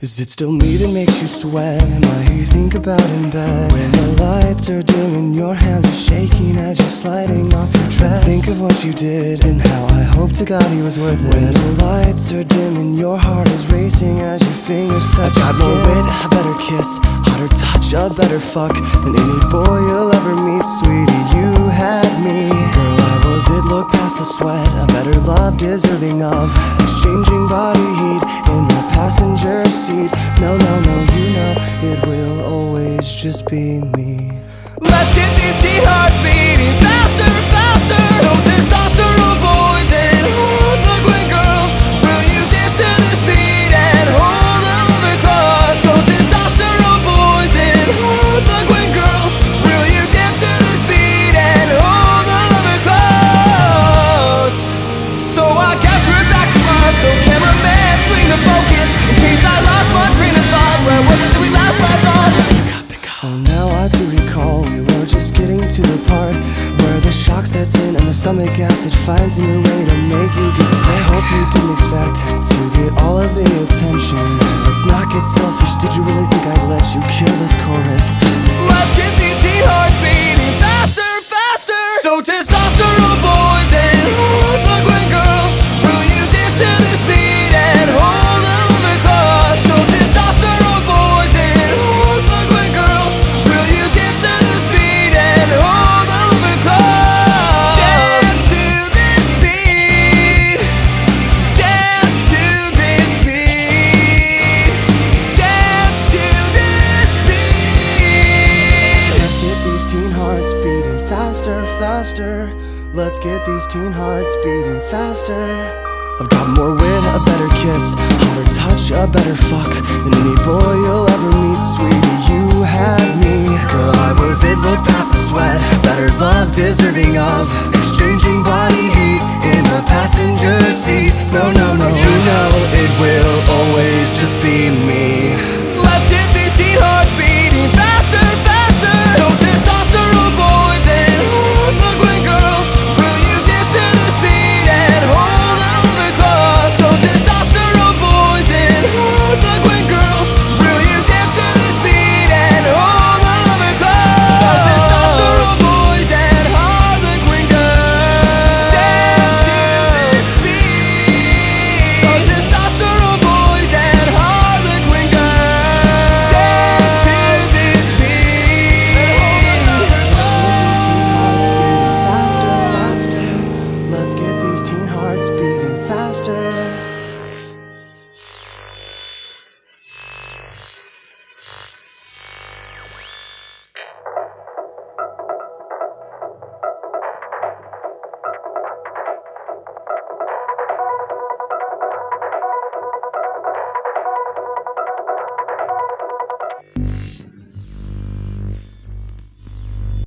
Is it still me that makes you sweat? Am I who you think about in bed? When the lights are dim and your hands are shaking as you're sliding off your dress. Think of what you did and how I hope to God he was worth it. When the lights are dim and your heart is racing as your fingers touch. I got more wit, a better kiss, hotter touch, a better fuck than any boy you'll ever meet, sweetie. You had me, girl. I was it. Look past the sweat, a better love deserving of exchanging body heat in the passenger seat. No, no, no, you know it will always just be me. Let's get these teen hearts beating faster, faster. So testosterone boys and hard girls, will you dance to this beat and hold a lover close? So testosterone boys and hard girls, will you dance to this beat and hold a lover close? So I guess we're back to us. So cameraman, swing the focus in case I lost my train of thought. Where was it that we last left off? Oh, now I do recall we were just getting to the part where the shock sets in and the stomach acid finds a new way to make you get sick. I hope you didn't expect to get all of the attention. Let's not faster. Let's get these teen hearts beating faster. I've got more wit, a better kiss, hotter touch, a better fuck than any boy you'll ever meet, sweetie. You had me, girl. I was it. Look past the sweat, better love deserving of exchanging body heat in the passenger seat. No, no, no,